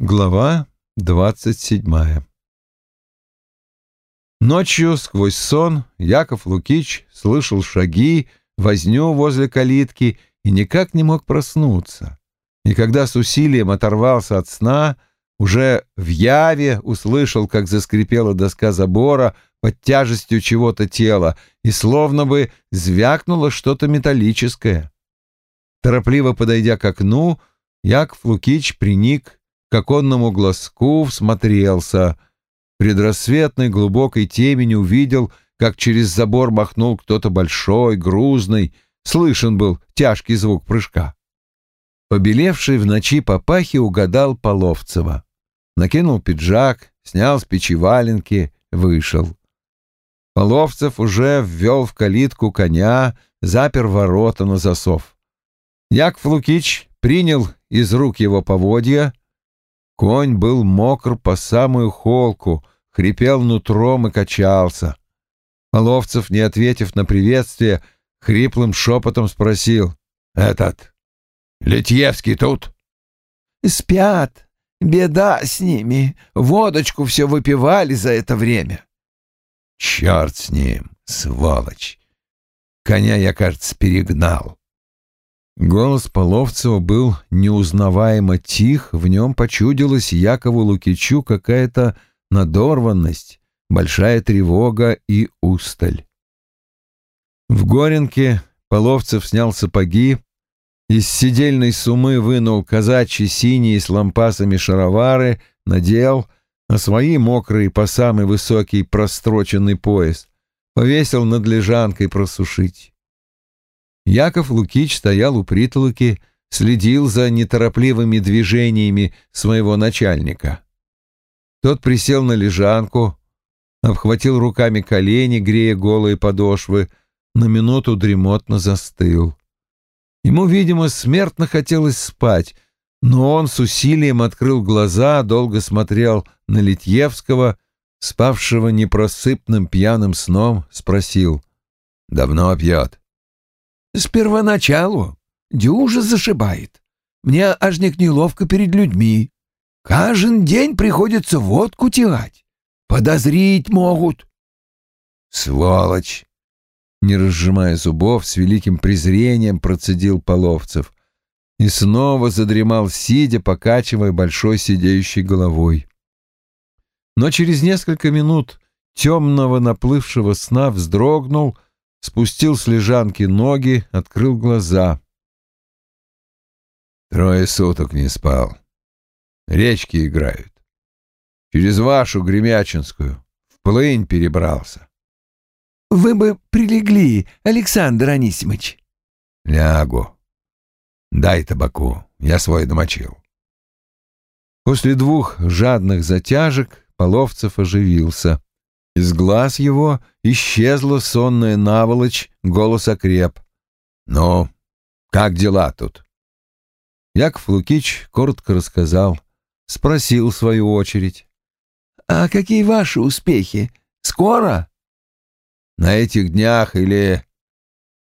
Глава двадцать седьмая Ночью сквозь сон Яков Лукич слышал шаги, возню возле калитки и никак не мог проснуться. И когда с усилием оторвался от сна, уже в яве услышал, как заскрипела доска забора под тяжестью чего-то тела, и словно бы звякнуло что-то металлическое. Торопливо подойдя к окну, Яков Лукич приник к оконному глазку всмотрелся. Предрассветной глубокой темени увидел, как через забор махнул кто-то большой, грузный, слышен был тяжкий звук прыжка. Побелевший в ночи папахи угадал Половцева. Накинул пиджак, снял с печи валенки, вышел. Половцев уже ввел в калитку коня, запер ворота на засов. Яков Лукич принял из рук его поводья, Конь был мокр по самую холку, хрипел нутром и качался. Половцев, не ответив на приветствие, хриплым шепотом спросил. «Этот, Литьевский тут?» «Спят. Беда с ними. Водочку все выпивали за это время». «Черт с ним, сволочь! Коня я, кажется, перегнал. Голос Половцева был неузнаваемо тих, в нем почудилась Якову Лукичу какая-то надорванность, большая тревога и усталь. В Горенке Половцев снял сапоги, из сидельной сумы вынул казачьи синие с лампасами шаровары, надел, а свои мокрые по самый высокий простроченный пояс повесил над лежанкой просушить. Яков Лукич стоял у притолоки, следил за неторопливыми движениями своего начальника. Тот присел на лежанку, обхватил руками колени, грея голые подошвы, на минуту дремотно застыл. Ему, видимо, смертно хотелось спать, но он с усилием открыл глаза, долго смотрел на Литьевского, спавшего непросыпным пьяным сном, спросил. «Давно пьет?» С первоначалу. Дюжа зашибает. Мне аж не неловко перед людьми. Каждый день приходится водку тягать. Подозрить могут. Сволочь! Не разжимая зубов, с великим презрением процедил Половцев и снова задремал, сидя, покачивая большой сидеющей головой. Но через несколько минут темного наплывшего сна вздрогнул — спустил с лежанки ноги, открыл глаза. Трое суток не спал. Речки играют. Через вашу Гремячинскую в плынь перебрался. — Вы бы прилегли, Александр Анисимыч. — Лягу. Дай табаку, я свой домочил. После двух жадных затяжек Половцев оживился. Из глаз его исчезла сонная наволочь, голос окреп. «Ну, как дела тут?» Яков Лукич коротко рассказал, спросил в свою очередь. «А какие ваши успехи? Скоро?» «На этих днях или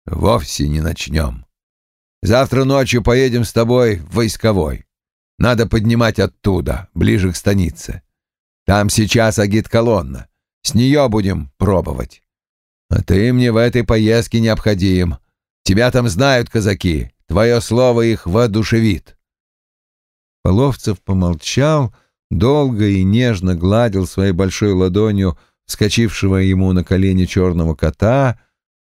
вовсе не начнем. Завтра ночью поедем с тобой в войсковой. Надо поднимать оттуда, ближе к станице. Там сейчас агит-колонна. С нее будем пробовать. А ты мне в этой поездке необходим. Тебя там знают казаки. Твое слово их воодушевит. Половцев помолчал, долго и нежно гладил своей большой ладонью вскочившего ему на колени черного кота,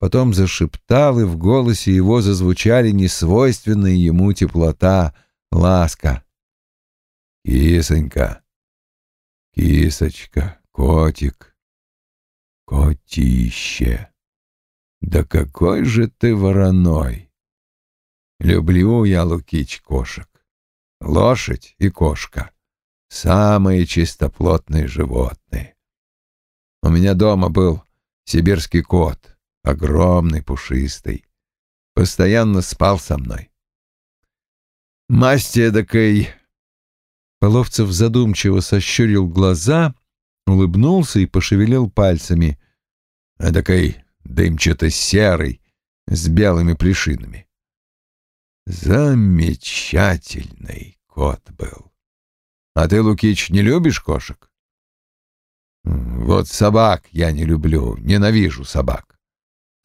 потом зашептал, и в голосе его зазвучали несвойственные ему теплота, ласка. «Кисонька, кисочка, котик, Котище! Да какой же ты вороной! Люблю я, Лукич, кошек. Лошадь и кошка — самые чистоплотные животные. У меня дома был сибирский кот, огромный, пушистый. Постоянно спал со мной. Масти эдакой... Половцев задумчиво сощурил глаза улыбнулся и пошевелил пальцами. Эдакой дымчато-серый, с белыми плешинами. Замечательный кот был. А ты, Лукич, не любишь кошек? Вот собак я не люблю, ненавижу собак.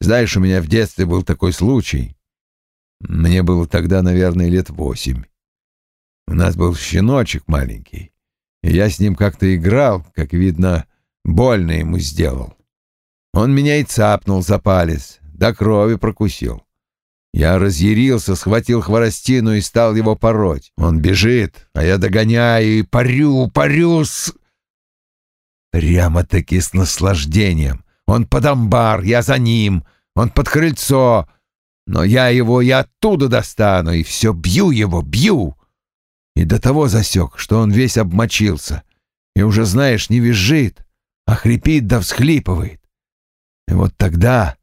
Знаешь, у меня в детстве был такой случай. Мне было тогда, наверное, лет восемь. У нас был щеночек маленький, я с ним как-то играл, как видно, больно ему сделал. Он меня и цапнул за палец, до крови прокусил. Я разъярился, схватил хворостину и стал его пороть. Он бежит, а я догоняю и парю, парю с... Прямо-таки с наслаждением. Он под амбар, я за ним, он под крыльцо. Но я его и оттуда достану, и все бью его, бью. И до того засек, что он весь обмочился. И уже, знаешь, не визжит, а хрипит да всхлипывает. И вот тогда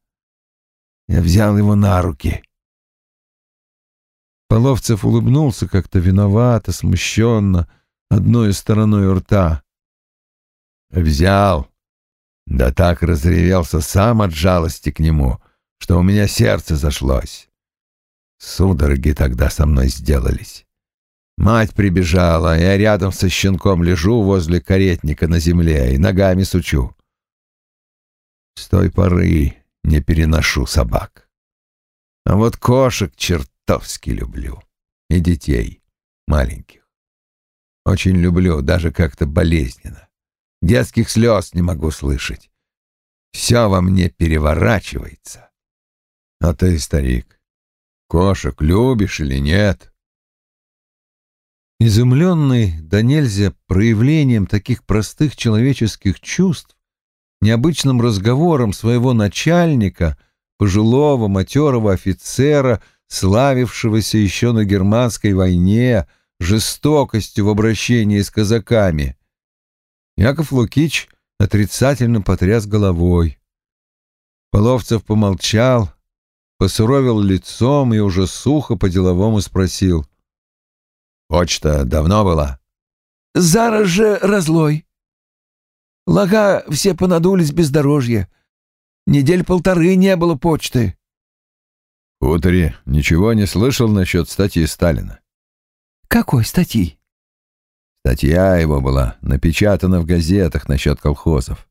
я взял его на руки. Половцев улыбнулся как-то виновато, смущенно, одной стороной рта. Взял. Да так разревелся сам от жалости к нему, что у меня сердце зашлось. Судороги тогда со мной сделались. Мать прибежала, я рядом со щенком лежу возле каретника на земле и ногами сучу. С той поры не переношу собак. А вот кошек чертовски люблю. И детей маленьких. Очень люблю, даже как-то болезненно. Детских слез не могу слышать. Все во мне переворачивается. А ты, старик, кошек любишь или нет? Изумленный да нельзя проявлением таких простых человеческих чувств, необычным разговором своего начальника, пожилого матерого офицера, славившегося еще на германской войне, жестокостью в обращении с казаками, Яков Лукич отрицательно потряс головой. Половцев помолчал, посуровил лицом и уже сухо по-деловому спросил. «Почта давно была?» «Зараз же разлой. Лага все понадулись бездорожье. Недель полторы не было почты». «Хуторе ничего не слышал насчет статьи Сталина?» «Какой статьи?» Статья его была напечатана в газетах насчет колхозов.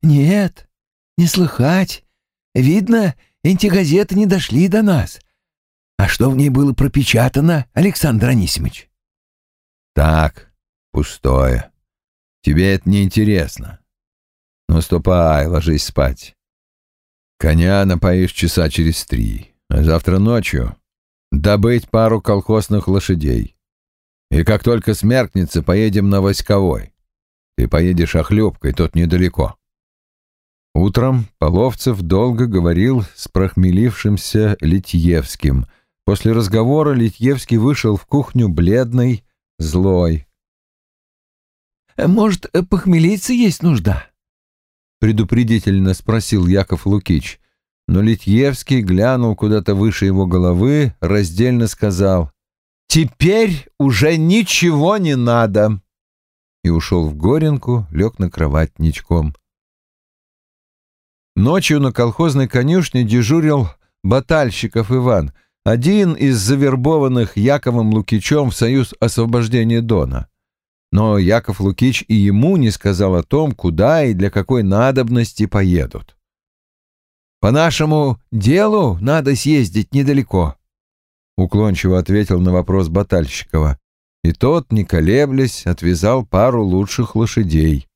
«Нет, не слыхать. Видно, эти газеты не дошли до нас. А что в ней было пропечатано, Александр Анисимович?» «Так, пустое. Тебе это не интересно. Ну, ступай, ложись спать. Коня напоишь часа через три, а завтра ночью добыть пару колхозных лошадей. И как только смеркнется, поедем на Войсковой. Ты поедешь охлебкой, тот недалеко. Утром Половцев долго говорил с прохмелившимся Литьевским. После разговора Литьевский вышел в кухню бледный, злой. «Может, похмелиться есть нужда?» предупредительно спросил Яков Лукич. Но Литьевский глянул куда-то выше его головы, раздельно сказал Теперь уже ничего не надо. И ушел в Горенку, лег на кровать ничком. Ночью на колхозной конюшне дежурил батальщиков Иван, один из завербованных Яковом Лукичем в Союз освобождения Дона. Но Яков Лукич и ему не сказал о том, куда и для какой надобности поедут. «По нашему делу надо съездить недалеко», — уклончиво ответил на вопрос Батальщикова. И тот, не колеблясь, отвязал пару лучших лошадей.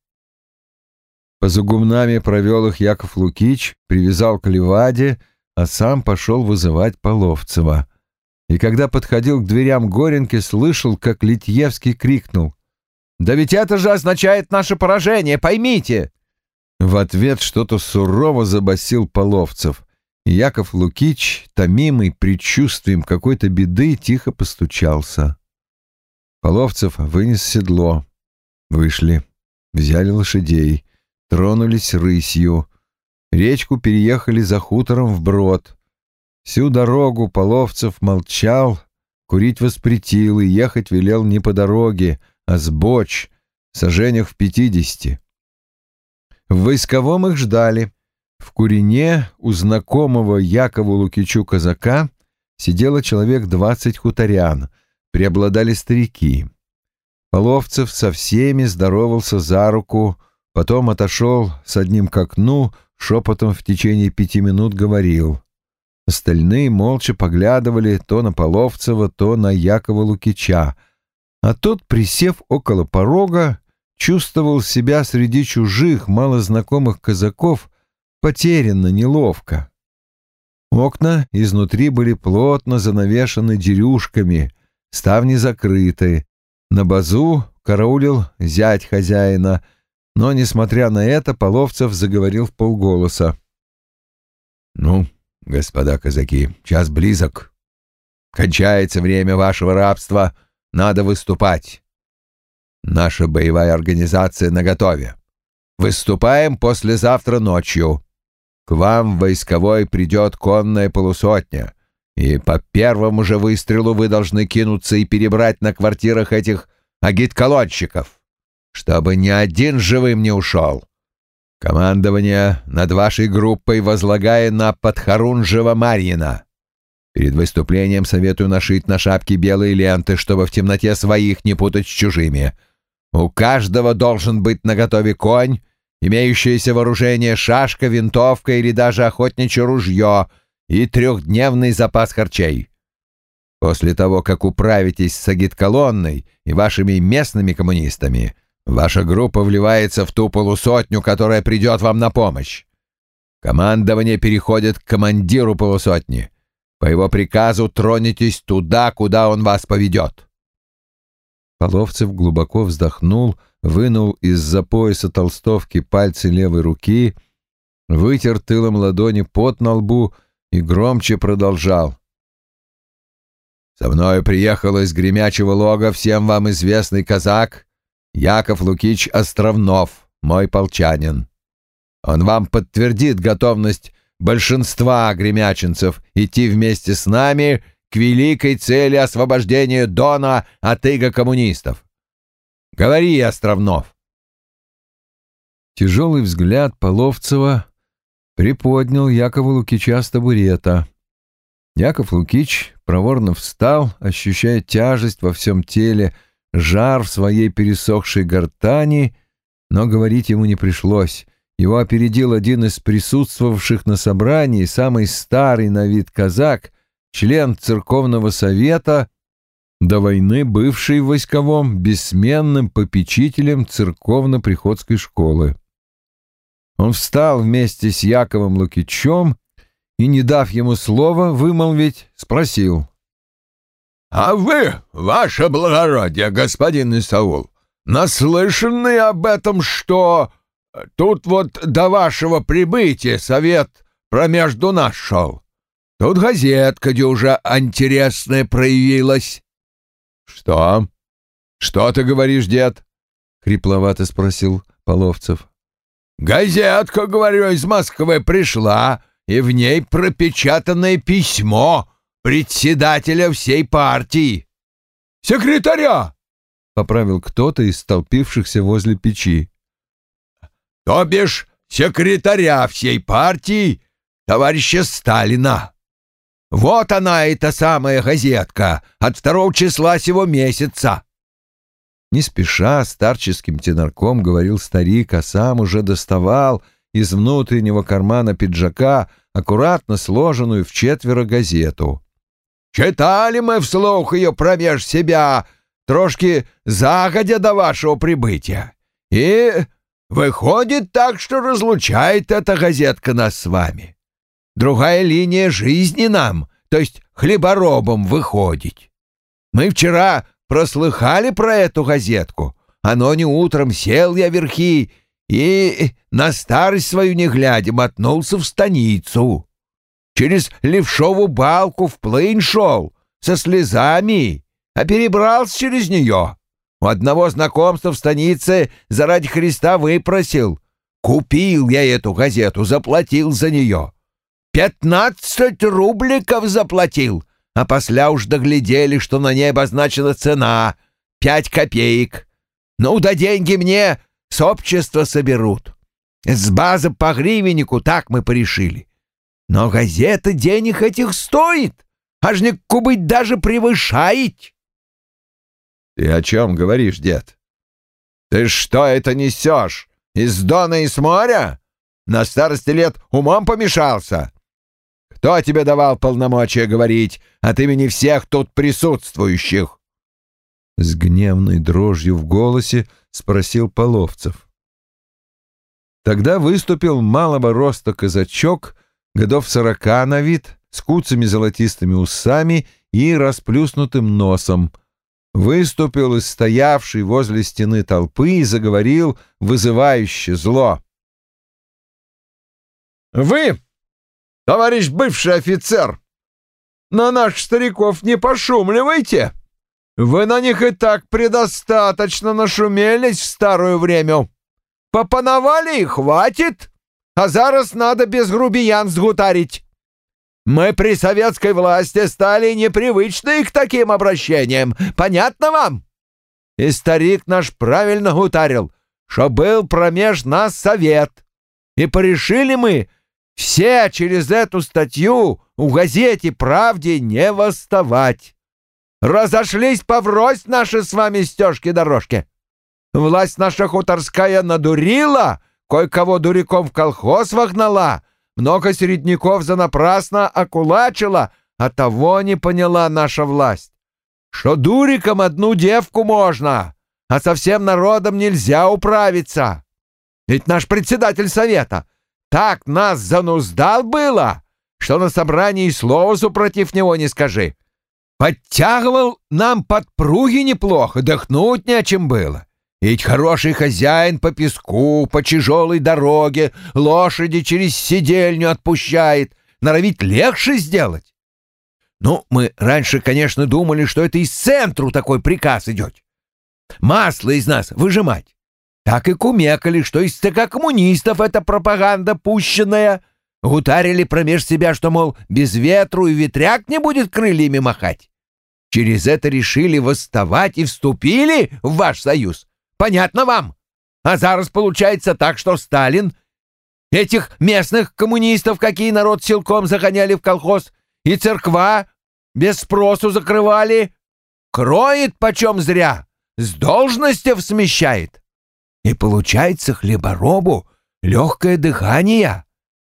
По загумнами провел их Яков Лукич, привязал к леваде, а сам пошел вызывать Половцева. И когда подходил к дверям Горенки, слышал, как Литьевский крикнул. «Да ведь это же означает наше поражение, поймите!» В ответ что-то сурово забасил Половцев. Яков Лукич, томимый предчувствием какой-то беды, тихо постучался. Половцев вынес седло. Вышли, взяли лошадей, тронулись рысью. Речку переехали за хутором вброд. Всю дорогу Половцев молчал, курить воспретил и ехать велел не по дороге, а с боч, сожжениях в пятидесяти. В войсковом их ждали — в Курине у знакомого Якову Лукичу казака сидело человек двадцать хуторян, преобладали старики. Половцев со всеми здоровался за руку, потом отошел с одним к окну, шепотом в течение пяти минут говорил. Остальные молча поглядывали то на Половцева, то на Якова Лукича, а тот, присев около порога, чувствовал себя среди чужих, малознакомых казаков потерянно, неловко. Окна изнутри были плотно занавешены дерюшками, ставни закрыты. На базу караулил зять хозяина, но, несмотря на это, Половцев заговорил в полголоса. «Ну, господа казаки, час близок. Кончается время вашего рабства, надо выступать. Наша боевая организация наготове. Выступаем послезавтра ночью. К вам войсковой придет конная полусотня, и по первому же выстрелу вы должны кинуться и перебрать на квартирах этих агитколонщиков, чтобы ни один живым не ушел. Командование над вашей группой возлагая на Подхорунжева Марьина. Перед выступлением советую нашить на шапке белые ленты, чтобы в темноте своих не путать с чужими. У каждого должен быть наготове конь, имеющееся вооружение шашка, винтовка или даже охотничье ружье и трехдневный запас харчей. После того, как управитесь с агитколонной и вашими местными коммунистами, ваша группа вливается в ту полусотню, которая придет вам на помощь. Командование переходит к командиру полусотни. По его приказу тронетесь туда, куда он вас поведет. Половцев глубоко вздохнул вынул из-за пояса толстовки пальцы левой руки, вытер тылом ладони пот на лбу и громче продолжал. «Со мною приехал из гремячего лога всем вам известный казак Яков Лукич Островнов, мой полчанин. Он вам подтвердит готовность большинства гремячинцев идти вместе с нами к великой цели освобождения Дона от иго коммунистов. Говори, Островнов. Тяжелый взгляд Половцева приподнял Якова Лукича с табурета. Яков Лукич проворно встал, ощущая тяжесть во всем теле, жар в своей пересохшей гортани, но говорить ему не пришлось. Его опередил один из присутствовавших на собрании, самый старый на вид казак, член церковного совета до войны бывший в войсковом бессменным попечителем церковно-приходской школы. Он встал вместе с Яковом Лукичем и, не дав ему слова вымолвить, спросил. — А вы, ваше благородие, господин Исаул, наслышаны об этом, что тут вот до вашего прибытия совет промежду нас шел? Тут газетка, уже интересная проявилась. «Что? Что ты говоришь, дед?» — хрипловато спросил Половцев. «Газетка, говорю, из Москвы пришла, и в ней пропечатанное письмо председателя всей партии. Секретаря!» — поправил кто-то из столпившихся возле печи. «То бишь секретаря всей партии, товарища Сталина!» Вот она, эта самая газетка, от второго числа сего месяца. Не спеша, старческим тенорком говорил старик, а сам уже доставал из внутреннего кармана пиджака аккуратно сложенную в четверо газету. «Читали мы вслух ее промеж себя, трошки загодя до вашего прибытия. И выходит так, что разлучает эта газетка нас с вами. Другая линия жизни нам, то есть хлеборобам, выходить. Мы вчера прослыхали про эту газетку, а не утром сел я верхи и на старость свою не глядя мотнулся в станицу. Через левшову балку в плынь шел, со слезами, а перебрался через нее. У одного знакомства в станице заради Христа выпросил. Купил я эту газету, заплатил за нее. Пятнадцать рубликов заплатил, а после уж доглядели, что на ней обозначена цена — пять копеек. Ну да деньги мне с общества соберут. С базы по гривеннику так мы порешили. Но газета денег этих стоит, аж не кубыть даже превышает. Ты о чем говоришь, дед? Ты что это несешь? Из дона и с моря? На старости лет умом помешался? Кто тебе давал полномочия говорить от имени всех тут присутствующих? С гневной дрожью в голосе спросил Половцев. Тогда выступил малого роста казачок, годов сорока на вид, с куцами золотистыми усами и расплюснутым носом. Выступил из стоявшей возле стены толпы и заговорил вызывающе зло. «Вы, товарищ бывший офицер, на наших стариков не пошумливайте!» Вы на них и так предостаточно нашумелись в старое время. Попановали и хватит, а зараз надо без грубиян сгутарить. Мы при советской власти стали непривычны к таким обращениям. Понятно вам? И старик наш правильно гутарил, что был промеж нас совет. И порешили мы все через эту статью в газете «Правде» не восставать. Разошлись поврось наши с вами стежки-дорожки. Власть наша хуторская надурила, кое-кого дуриком в колхоз вогнала, много середняков занапрасно окулачила, а того не поняла наша власть. Что дуриком одну девку можно, а со всем народом нельзя управиться. Ведь наш председатель совета так нас зануздал было, что на собрании слова супротив него не скажи. Подтягивал нам подпруги неплохо, дохнуть не о чем было. Ведь хороший хозяин по песку, по тяжелой дороге, лошади через сидельню отпущает, норовить легче сделать. Ну, мы раньше, конечно, думали, что это из центру такой приказ идет. Масло из нас выжимать. Так и кумекали, что из ЦК коммунистов эта пропаганда пущенная — Гутарили промеж себя, что, мол, без ветру и ветряк не будет крыльями махать. Через это решили восставать и вступили в ваш союз. Понятно вам? А зараз получается так, что Сталин этих местных коммунистов, какие народ силком загоняли в колхоз, и церква без спросу закрывали, кроет почем зря, с должности смещает. И получается хлеборобу легкое дыхание.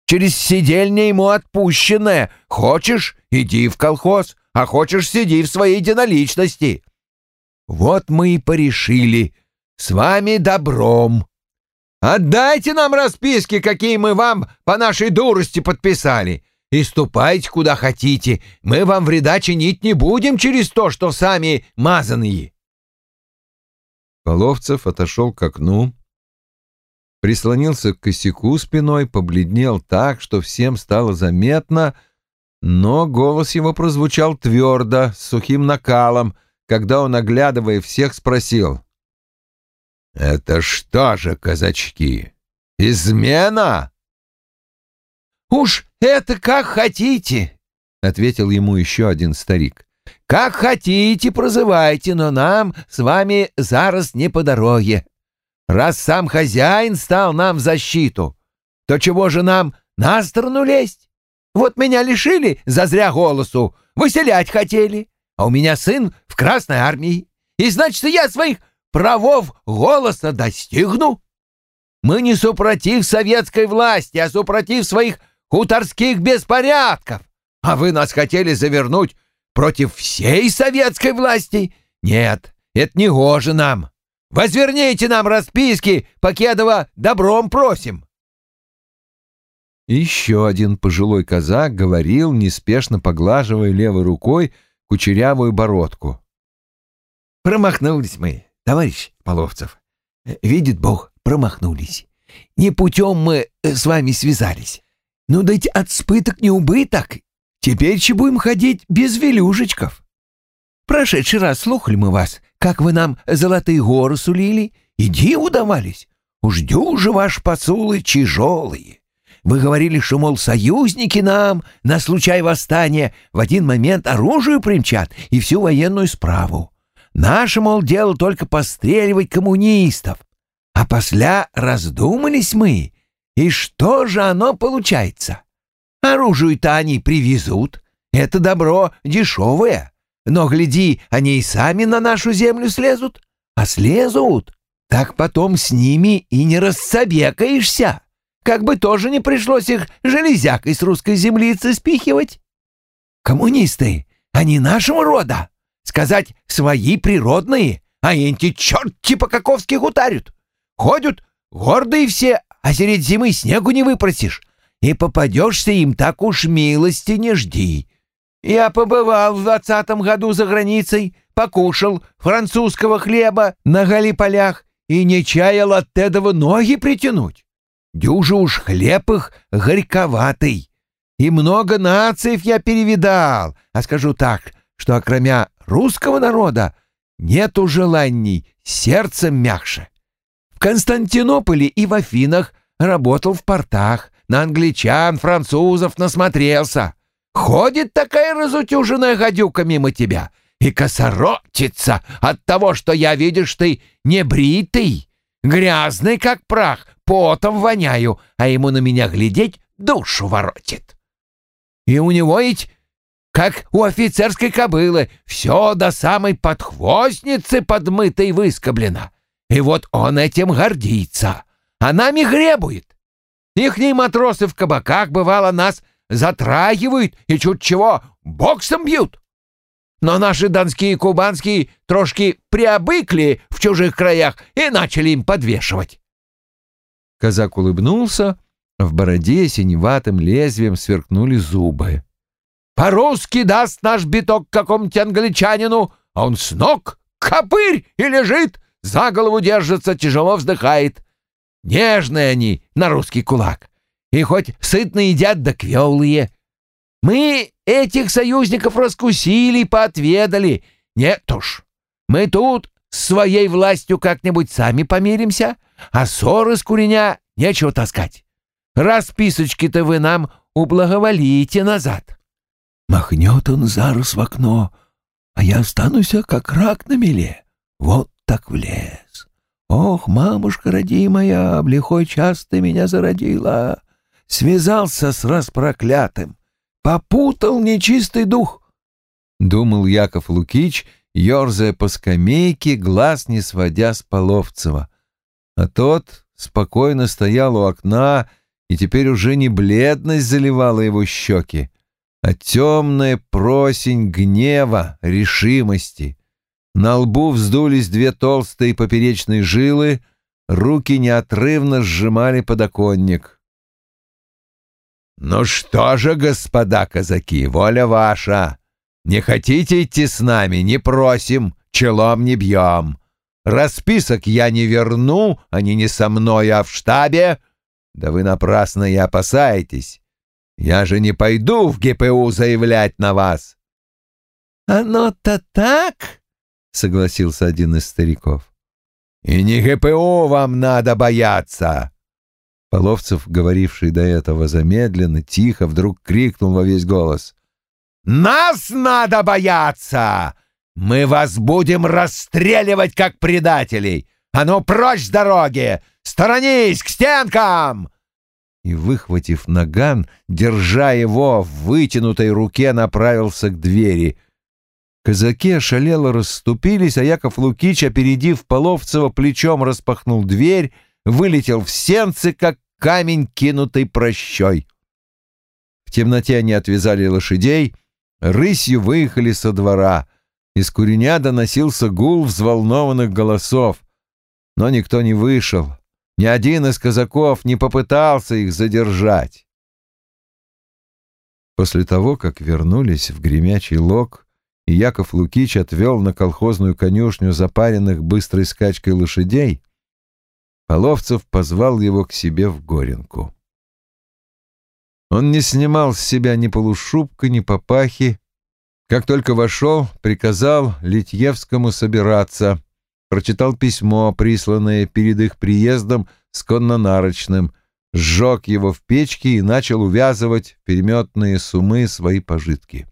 Через сидельня ему отпущенное. Хочешь — иди в колхоз, а хочешь — сиди в своей единоличности. Вот мы и порешили. С вами добром. Отдайте нам расписки, какие мы вам по нашей дурости подписали, и ступайте куда хотите. Мы вам вреда чинить не будем через то, что сами мазанные. Половцев отошел к окну, прислонился к косяку спиной, побледнел так, что всем стало заметно, но голос его прозвучал твердо, с сухим накалом, когда он, оглядывая всех, спросил. «Это что же, казачки, измена?» «Уж это как хотите», — ответил ему еще один старик. «Как хотите, прозывайте, но нам с вами зараз не по дороге. Раз сам хозяин стал нам в защиту, то чего же нам на сторону лезть? Вот меня лишили зазря голосу, выселять хотели, а у меня сын в Красной армии, и значит, я своих правов голоса достигну. Мы не супротив советской власти, а супротив своих хуторских беспорядков. А вы нас хотели завернуть против всей советской власти? Нет, это не гоже нам. Возверните нам расписки, Покедова добром просим!» Еще один пожилой казак говорил, неспешно поглаживая левой рукой кучерявую бородку. «Промахнулись мы, товарищ Половцев. Видит Бог, промахнулись. Не путем мы э, с вами связались. Ну, дать от спыток не убыток. Теперь че будем ходить без велюшечков. Прошедший раз слухали мы вас, как вы нам золотые горы сулили, иди удавались. Уж дюжи ваш посулы тяжелые. Вы говорили, что, мол, союзники нам на случай восстания в один момент оружие примчат и всю военную справу. Наше, мол, дело только постреливать коммунистов. А после раздумались мы, и что же оно получается? Оружие-то они привезут, это добро дешевое, Но, гляди, они и сами на нашу землю слезут. А слезут, так потом с ними и не рассобекаешься. Как бы тоже не пришлось их железякой с русской землицы спихивать. Коммунисты, они нашего рода. Сказать, свои природные, а эти черт типа каковских утарят. Ходят гордые все, а средь зимы снегу не выпросишь. И попадешься им так уж милости не жди. Я побывал в двадцатом году за границей, покушал французского хлеба на галиполях и не чаял от этого ноги притянуть. Дюжа уж хлеб их горьковатый. И много нациев я перевидал, а скажу так, что окромя русского народа нету желаний сердцем мягче. В Константинополе и в Афинах работал в портах, на англичан, французов насмотрелся. Ходит такая разутюженная гадюка мимо тебя и косоротится от того, что я, видишь, ты небритый, грязный, как прах, потом воняю, а ему на меня глядеть душу воротит. И у него ведь, как у офицерской кобылы, все до самой подхвостницы подмыто и выскоблено. И вот он этим гордится, а нами гребует. Ихние матросы в кабаках, бывало, нас затрагивают и чуть чего боксом бьют. Но наши донские и кубанские трошки приобыкли в чужих краях и начали им подвешивать. Казак улыбнулся, в бороде синеватым лезвием сверкнули зубы. «По-русски даст наш биток какому-нибудь англичанину, а он с ног, копырь и лежит, за голову держится, тяжело вздыхает. Нежные они на русский кулак. И хоть сытно едят да квелые. Мы этих союзников раскусили, поотведали. Нет уж, мы тут с своей властью как-нибудь сами помиримся, а ссоры с куреня нечего таскать. Расписочки-то вы нам ублаговолите назад. Махнет он зараз в окно, а я останусь как рак на меле. Вот так в лес. Ох, мамушка родимая, в лихой час ты меня зародила. Связался с распроклятым, попутал нечистый дух. Думал Яков Лукич, ерзая по скамейке, глаз не сводя с Половцева. А тот спокойно стоял у окна, и теперь уже не бледность заливала его щеки, а темная просень гнева, решимости — на лбу вздулись две толстые поперечные жилы, руки неотрывно сжимали подоконник. «Ну что же, господа казаки, воля ваша! Не хотите идти с нами, не просим, челом не бьем. Расписок я не верну, они не со мной, а в штабе. Да вы напрасно и опасаетесь. Я же не пойду в ГПУ заявлять на вас». «Оно-то так?» — согласился один из стариков. «И не ГПО вам надо бояться!» Половцев, говоривший до этого замедленно, тихо, вдруг крикнул во весь голос. «Нас надо бояться! Мы вас будем расстреливать, как предателей! А ну, прочь с дороги! Сторонись к стенкам!» И, выхватив наган, держа его в вытянутой руке, направился к двери — Казаки ошалело расступились, а Яков Лукич, опередив Половцева, плечом распахнул дверь, вылетел в сенцы, как камень, кинутый прощой. В темноте они отвязали лошадей, рысью выехали со двора. Из куреня доносился гул взволнованных голосов. Но никто не вышел. Ни один из казаков не попытался их задержать. После того, как вернулись в гремячий лог, и Яков Лукич отвел на колхозную конюшню запаренных быстрой скачкой лошадей, Половцев позвал его к себе в Горенку. Он не снимал с себя ни полушубка, ни папахи. Как только вошел, приказал Литьевскому собираться, прочитал письмо, присланное перед их приездом с коннонарочным, сжег его в печке и начал увязывать в переметные сумы свои пожитки.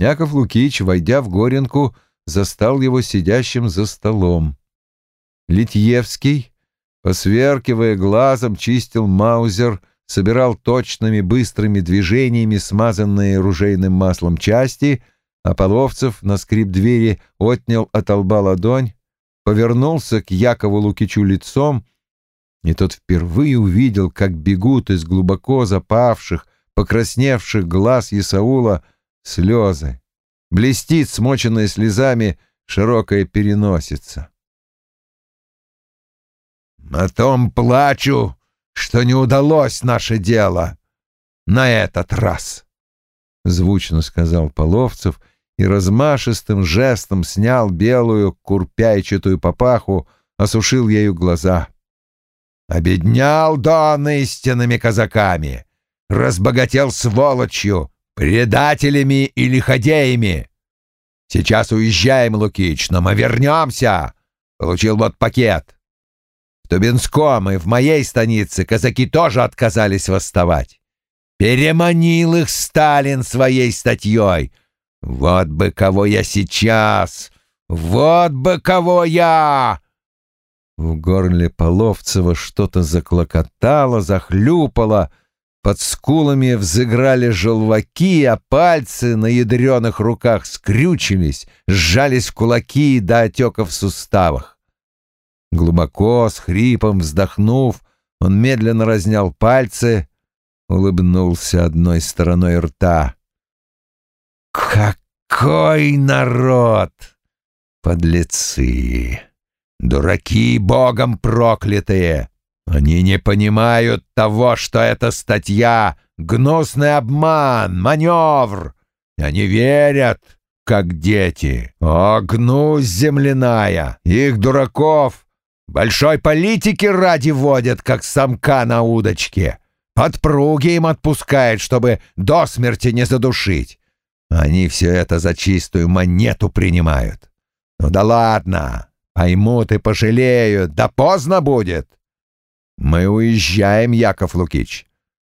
Яков Лукич, войдя в Горенку, застал его сидящим за столом. Литьевский, посверкивая глазом, чистил маузер, собирал точными быстрыми движениями смазанные ружейным маслом части, а Половцев на скрип двери отнял от лба ладонь, повернулся к Якову Лукичу лицом, и тот впервые увидел, как бегут из глубоко запавших, покрасневших глаз Исаула слезы. Блестит, смоченная слезами, широкая переносица. «О том плачу, что не удалось наше дело на этот раз», — звучно сказал Половцев и размашистым жестом снял белую курпяйчатую папаху, осушил ею глаза. «Обеднял Дон истинными казаками, разбогател сволочью, предателями и лиходеями. Сейчас уезжаем, Лукич, но мы вернемся. Получил вот пакет. В Тубинском и в моей станице казаки тоже отказались восставать. Переманил их Сталин своей статьей. Вот бы кого я сейчас! Вот бы кого я! В горле Половцева что-то заклокотало, захлюпало — под скулами взыграли желваки, а пальцы на ядреных руках скрючились, сжались кулаки до отека в суставах. Глубоко, с хрипом вздохнув, он медленно разнял пальцы, улыбнулся одной стороной рта. «Какой народ! Подлецы! Дураки богом проклятые! Они не понимают того, что эта статья — гнусный обман, маневр. Они верят, как дети. О, гнусь земляная! Их дураков большой политики ради водят, как самка на удочке. Подпруги им отпускает, чтобы до смерти не задушить. Они все это за чистую монету принимают. Ну да ладно, поймут и пожалеют, да поздно будет. Мы уезжаем, Яков Лукич.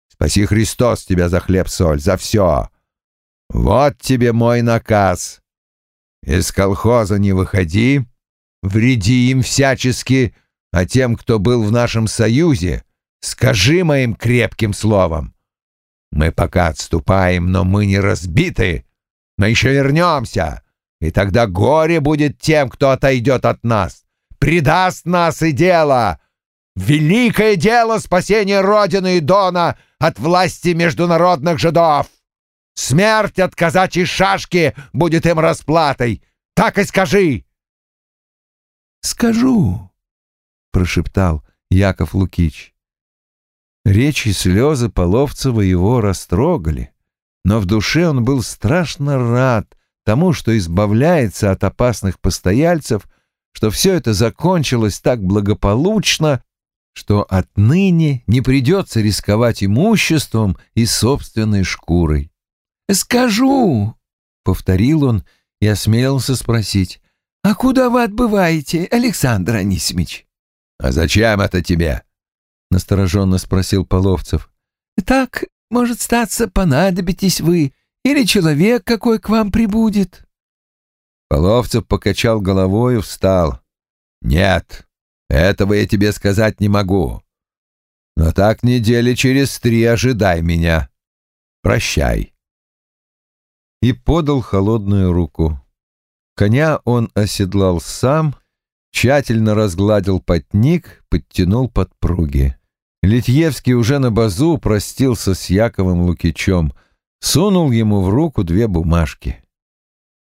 Спаси Христос тебя за хлеб-соль, за все. Вот тебе мой наказ. Из колхоза не выходи, вреди им всячески, а тем, кто был в нашем союзе, скажи моим крепким словом. Мы пока отступаем, но мы не разбиты. Мы еще вернемся, и тогда горе будет тем, кто отойдет от нас, предаст нас и дело, Великое дело спасения Родины и Дона от власти международных жидов! Смерть от казачьей шашки будет им расплатой! Так и скажи!» «Скажу!» — прошептал Яков Лукич. Речи и слезы Половцева его растрогали, но в душе он был страшно рад тому, что избавляется от опасных постояльцев, что все это закончилось так благополучно, что отныне не придется рисковать имуществом и собственной шкурой. «Скажу!» — повторил он и осмелился спросить. «А куда вы отбываете, Александр Анисимич?» «А зачем это тебе?» — настороженно спросил Половцев. «Так, может, статься, понадобитесь вы, или человек какой к вам прибудет?» Половцев покачал головой и встал. «Нет, этого я тебе сказать не могу. Но так недели через три ожидай меня. Прощай. И подал холодную руку. Коня он оседлал сам, тщательно разгладил потник, подтянул подпруги. Литьевский уже на базу простился с Яковом Лукичем, сунул ему в руку две бумажки.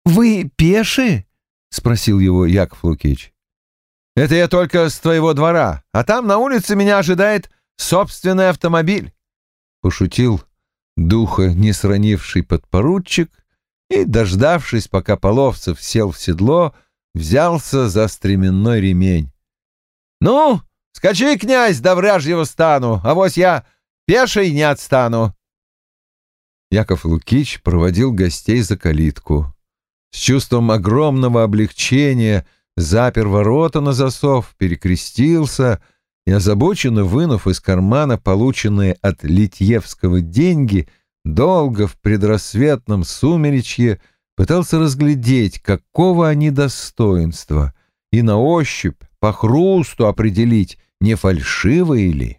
«Вы пеши?» — спросил его Яков Лукич. Это я только с твоего двора, а там на улице меня ожидает собственный автомобиль. Пошутил духа не сранивший подпоручик и, дождавшись, пока Половцев сел в седло, взялся за стременной ремень. «Ну, скачи, князь, до вражьего стану, а вось я пешей не отстану». Яков Лукич проводил гостей за калитку. С чувством огромного облегчения — запер ворота на засов, перекрестился и, озабоченно вынув из кармана полученные от Литьевского деньги, долго в предрассветном сумеречье пытался разглядеть, какого они достоинства, и на ощупь, по хрусту определить, не фальшивые ли.